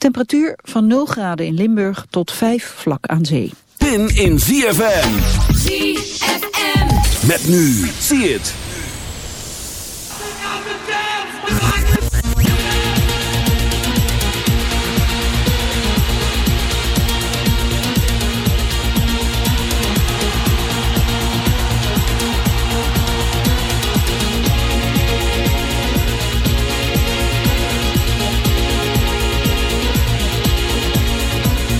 Temperatuur van 0 graden in Limburg tot 5 vlak aan zee. Pin in ZFM. ZFM. Met nu. Zie het.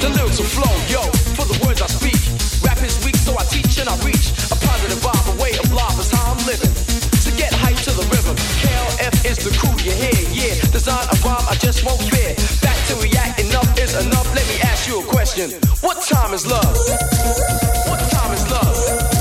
The flow, yo, for the words I speak. Rap is weak, so I teach and I reach. A positive vibe, a way of life is how I'm living. So get to the rhythm. KLF is the crew you yeah. Design a rhyme, I just won't. Back to enough is enough. Let me ask you a question. What time is love? What time is love?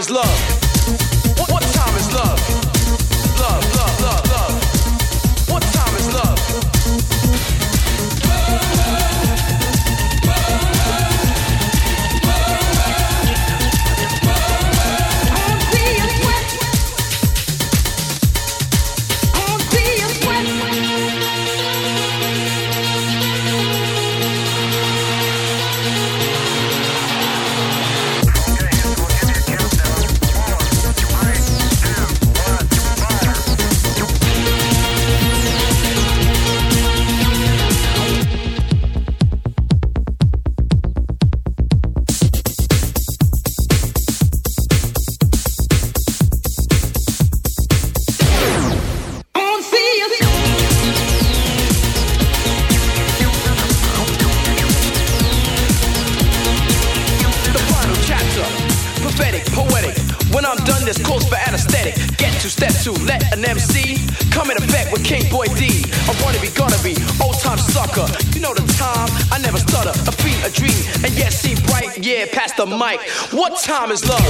is love. time love.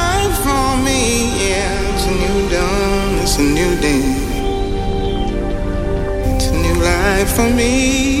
for me.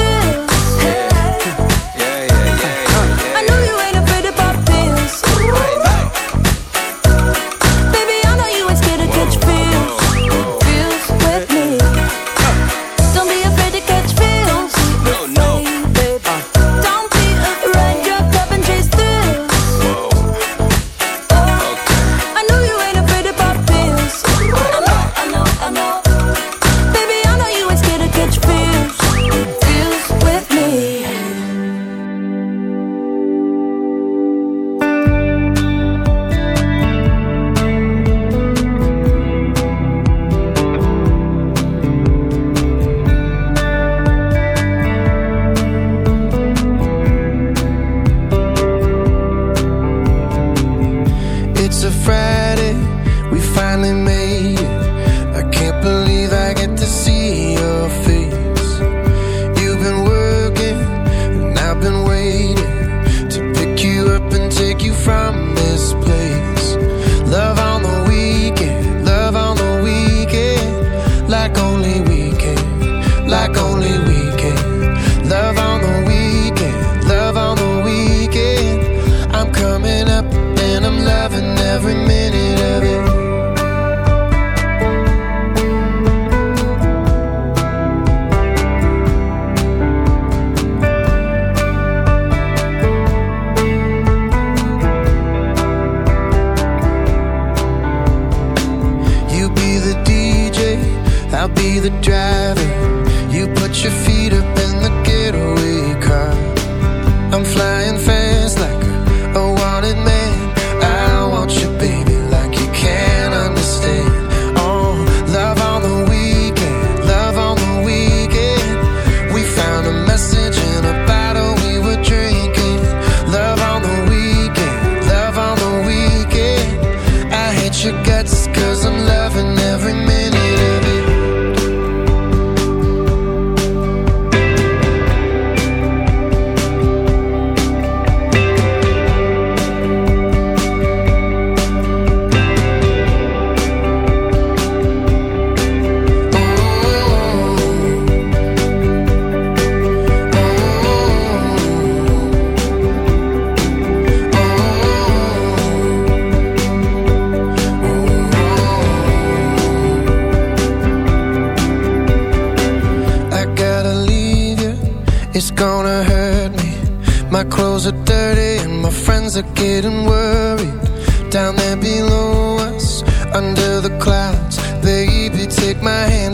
My clothes are dirty and my friends are getting worried. Down there below us, under the clouds Baby, take my hand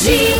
Hoje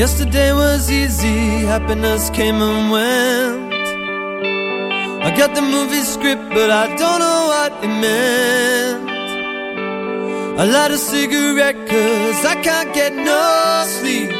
Yesterday was easy, happiness came and went. I got the movie script, but I don't know what it meant. I light a cigarette, cause I can't get no sleep.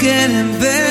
Getting better?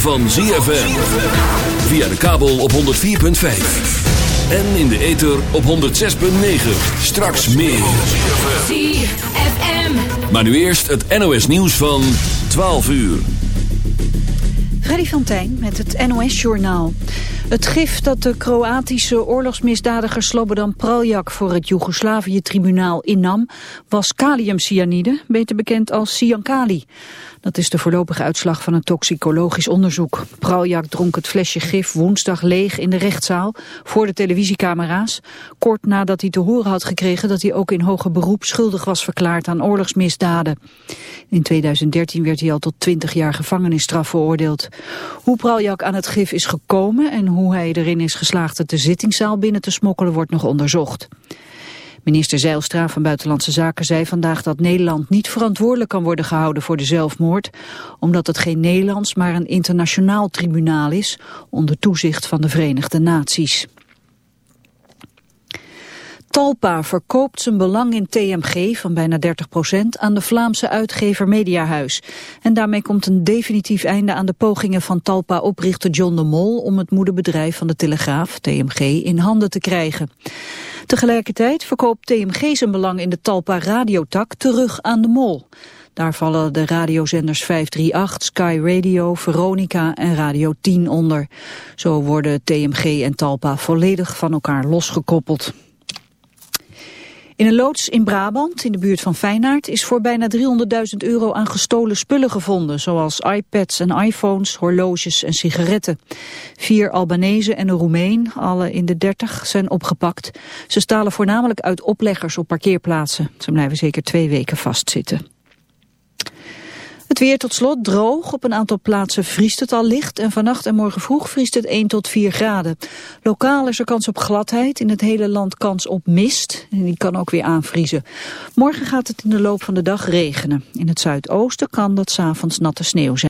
Van ZFM. Via de kabel op 104.5. En in de ether op 106.9. Straks meer. ZFM. Maar nu eerst het NOS nieuws van 12 uur. Freddy van Tijn met het NOS-journaal. Het gif dat de Kroatische oorlogsmisdadiger Slobodan Praljak voor het Joegoslavië-tribunaal innam, was kaliumcyanide, beter bekend als cyankali. Dat is de voorlopige uitslag van een toxicologisch onderzoek. Praljak dronk het flesje gif woensdag leeg in de rechtszaal voor de televisiecamera's, kort nadat hij te horen had gekregen dat hij ook in hoger beroep schuldig was verklaard aan oorlogsmisdaden. In 2013 werd hij al tot 20 jaar gevangenisstraf veroordeeld. Hoe Praljak aan het gif is gekomen en hoe hij erin is geslaagd het de zittingszaal binnen te smokkelen wordt nog onderzocht. Minister Zeilstra van Buitenlandse Zaken zei vandaag dat Nederland niet verantwoordelijk kan worden gehouden voor de zelfmoord, omdat het geen Nederlands maar een internationaal tribunaal is onder toezicht van de Verenigde Naties. Talpa verkoopt zijn belang in TMG van bijna 30% aan de Vlaamse uitgever Mediahuis. En daarmee komt een definitief einde aan de pogingen van Talpa-oprichter John de Mol om het moederbedrijf van de Telegraaf, TMG, in handen te krijgen. Tegelijkertijd verkoopt TMG zijn belang in de Talpa radiotak terug aan de Mol. Daar vallen de radiozenders 538, Sky Radio, Veronica en Radio 10 onder. Zo worden TMG en Talpa volledig van elkaar losgekoppeld. In een loods in Brabant, in de buurt van Feyenaard, is voor bijna 300.000 euro aan gestolen spullen gevonden, zoals iPads en iPhones, horloges en sigaretten. Vier Albanese en een Roemeen, alle in de 30, zijn opgepakt. Ze stalen voornamelijk uit opleggers op parkeerplaatsen. Ze blijven zeker twee weken vastzitten. Het weer tot slot droog. Op een aantal plaatsen vriest het al licht. En vannacht en morgen vroeg vriest het 1 tot 4 graden. Lokaal is er kans op gladheid. In het hele land kans op mist. En die kan ook weer aanvriezen. Morgen gaat het in de loop van de dag regenen. In het zuidoosten kan dat s'avonds natte sneeuw zijn.